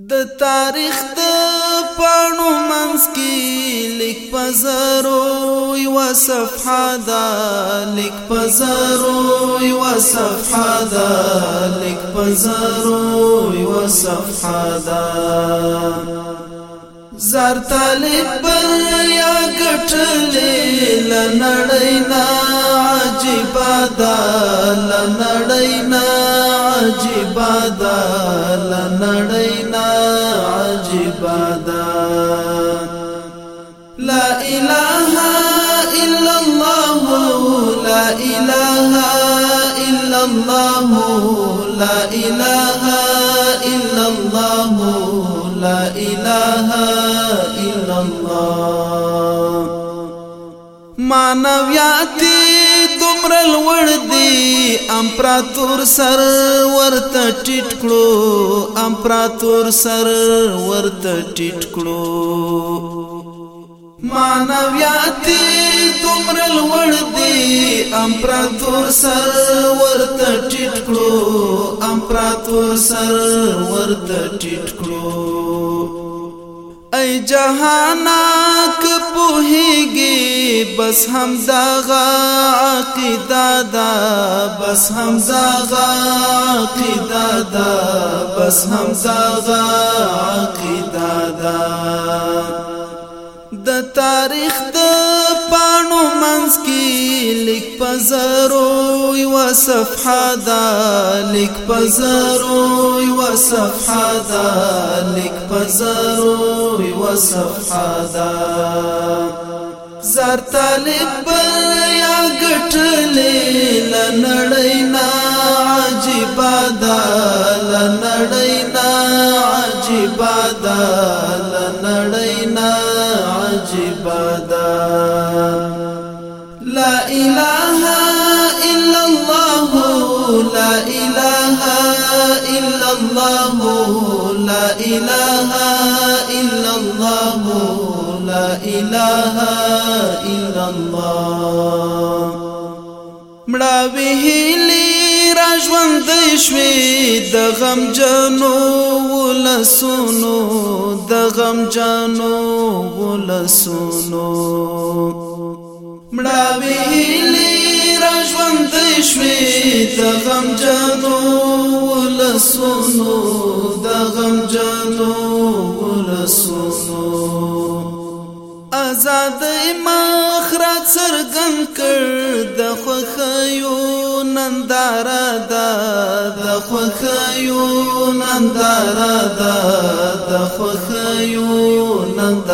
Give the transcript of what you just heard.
د تاریخ د پانو منس کی لیک پزرو یو صفحه دا لیک پزرو یو صفحه دا لیک پزرو یو صفحه دا زار طالب بر یا ګټلې لنړینا عجیب دا لنړینا عجیب دا لا اله الا الله، لا اله الا الله، لا اله الا الله، لا اله الا الله. مانویاتی تمرل ور دی امپراتور سر ورته ټیټ امپراتور سر ورته ټیټ مانویاتی تمرل ور دی امپراتور سر ورته ټیټ کړو امپراتور سر ورته ټیټ کړو ای جهانا ک پوهیږي بس هم داغا عقیده دا بس هم داغا عقیده دا بس هم داغا عقیده دا تاریخ د پانو منس کی لیک پزرو یو صفحه دا لیک پزرو یو صفحه دا لیک پزرو یو صفحه دا زار طالب یا ګټلې لنړینا عجیب دا لنړینا عجیب دا عجیب دا لا اله الا الله، لا اله الا الله، لا اله الا الله، لا اله الا الله. مړه ویلي را ژوند شوي، د غم جنو ولسونو د غم جنو ولسونو مړه ویلي را ژوند شوي، د غم جنو ولسونو د غم جنو ولسونو آزاد مخرا سرګن کړ. نندارا دا د خوخیو نندارا دا د خوخیو نندارا